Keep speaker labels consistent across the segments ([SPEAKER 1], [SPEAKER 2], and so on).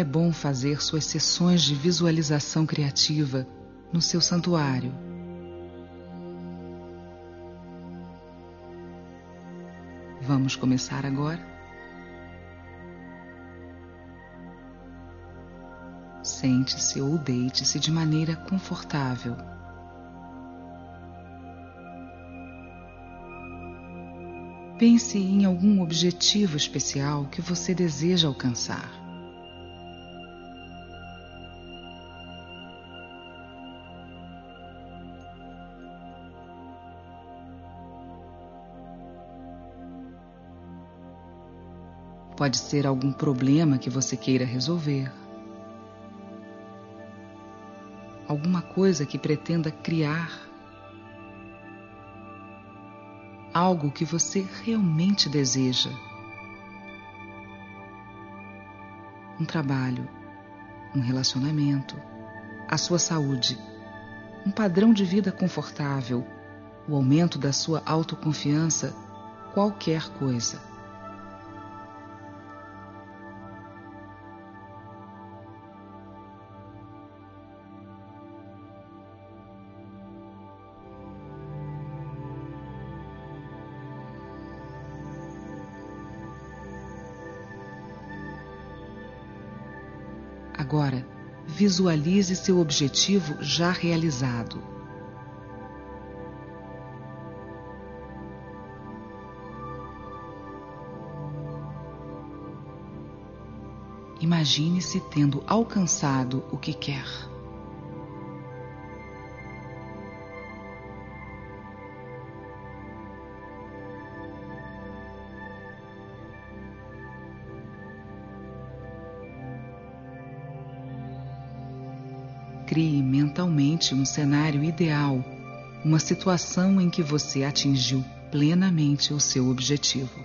[SPEAKER 1] é bom fazer suas sessões de visualização criativa no seu santuário. Vamos começar agora? Sente-se ou deite-se de maneira confortável. Pense em algum objetivo especial que você deseja alcançar. Pode ser algum problema que você queira resolver. Alguma coisa que pretenda criar. Algo que você realmente deseja. Um trabalho, um relacionamento, a sua saúde, um padrão de vida confortável, o aumento da sua autoconfiança, qualquer coisa. Agora, visualize seu objetivo já realizado. Imagine-se tendo alcançado o que quer. Crie mentalmente um cenário ideal, uma situação em que você atingiu plenamente o seu objetivo.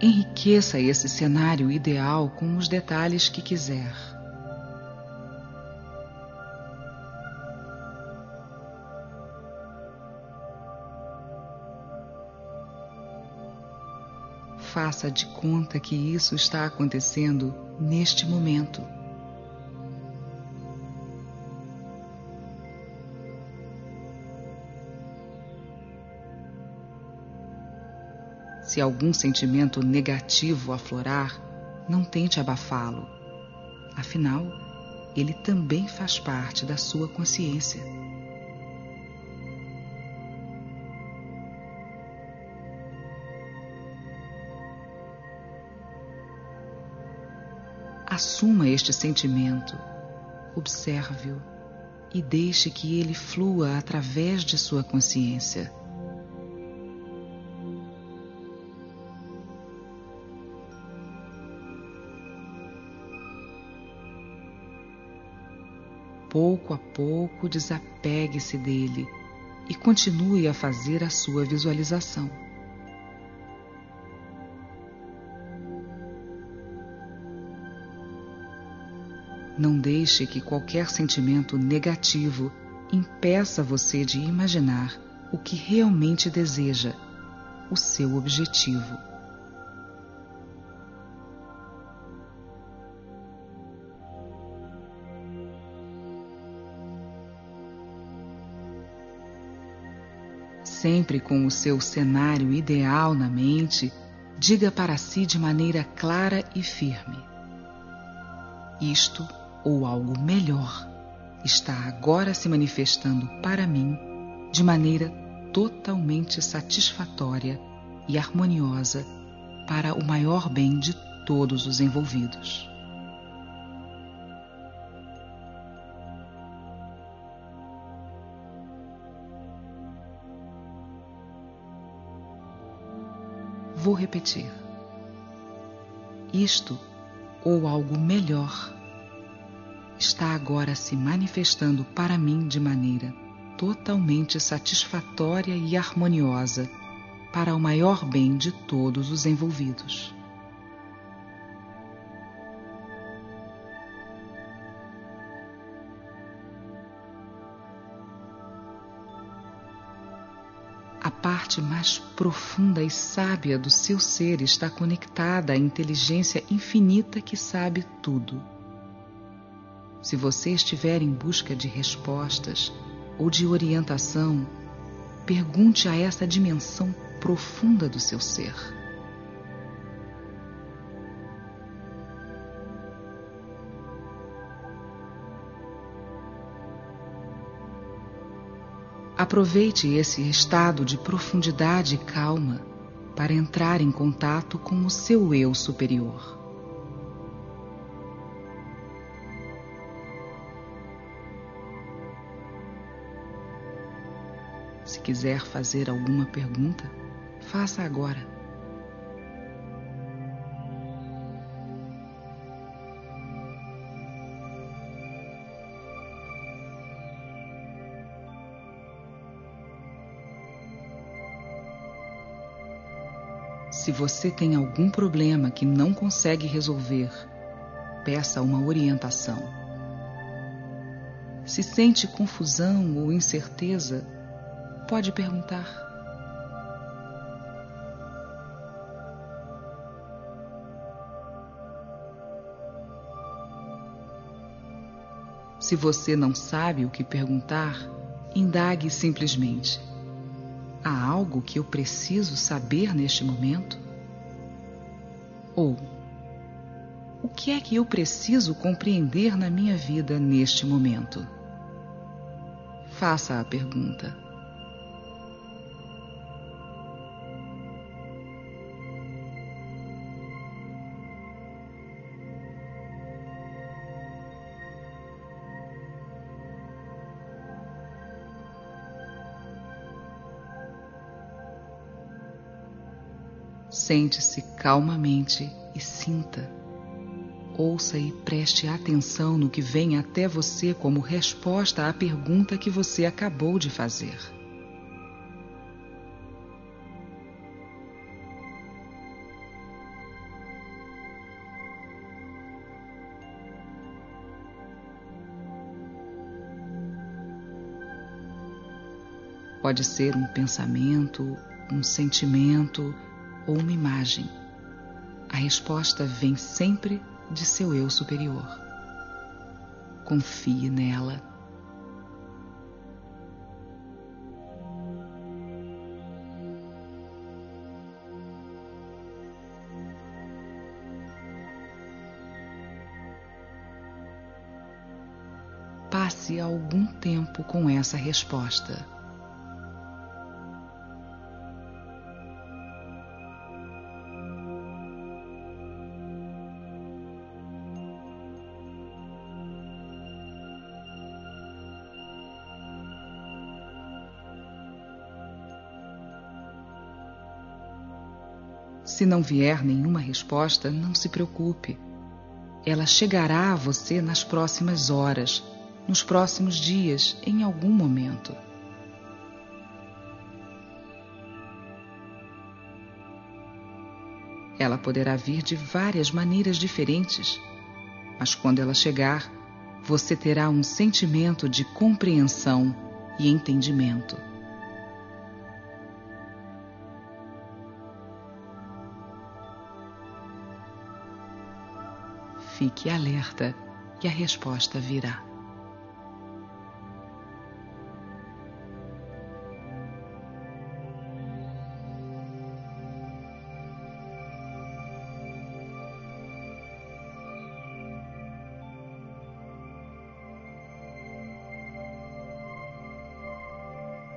[SPEAKER 1] Enriqueça esse cenário ideal com os detalhes que quiser. Faça de conta que isso está acontecendo neste momento. Se algum sentimento negativo aflorar, não tente abafá-lo. Afinal, ele também faz parte da sua consciência. Assuma este sentimento, observe-o e deixe que ele flua através de sua consciência. Pouco a pouco desapegue-se dele e continue a fazer a sua visualização. Não deixe que qualquer sentimento negativo impeça você de imaginar o que realmente deseja, o seu objetivo. Sempre com o seu cenário ideal na mente, diga para si de maneira clara e firme: Isto ou algo melhor está agora se manifestando para mim de maneira totalmente satisfatória e harmoniosa para o maior bem de todos os envolvidos. Vou repetir. Isto ou algo melhor está agora se manifestando para mim de maneira totalmente satisfatória e harmoniosa para o maior bem de todos os envolvidos. parte mais profunda e sábia do seu ser está conectada à inteligência infinita que sabe tudo. Se você estiver em busca de respostas ou de orientação, pergunte a essa dimensão profunda do seu ser. Aproveite esse estado de profundidade e calma para entrar em contato com o seu eu superior. Quiser fazer alguma pergunta, faça agora. Se você tem algum problema que não consegue resolver, peça uma orientação. Se sente confusão ou incerteza, pode perguntar. Se você não sabe o que perguntar, indague simplesmente. Há algo que eu preciso saber neste momento? Ou o que é que eu preciso compreender na minha vida neste momento? Faça a pergunta. Sente-se calmamente e sinta. Ouça e preste atenção no que vem até você como resposta à pergunta que você acabou de fazer. Pode ser um pensamento, um sentimento, ou uma imagem, a resposta vem sempre de seu eu superior. Confie nela. Passe algum tempo com essa resposta. Se não vier nenhuma resposta, não se preocupe. Ela chegará a você nas próximas horas, nos próximos dias, em algum momento. Ela poderá vir de várias maneiras diferentes, mas quando ela chegar, você terá um sentimento de compreensão e entendimento. Fique alerta que a resposta virá.